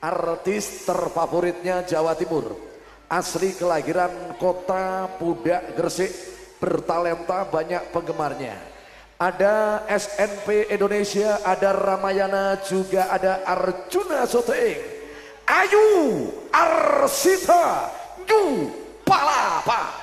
artis terfavoritnya Jawa Timur. Asli kelahiran kota Pudak Gresik, bertalenta banyak penggemarnya. Ada SNP Indonesia, ada Ramayana, juga ada Arjuna Soteing. Ayu Arsita Yu Palapa.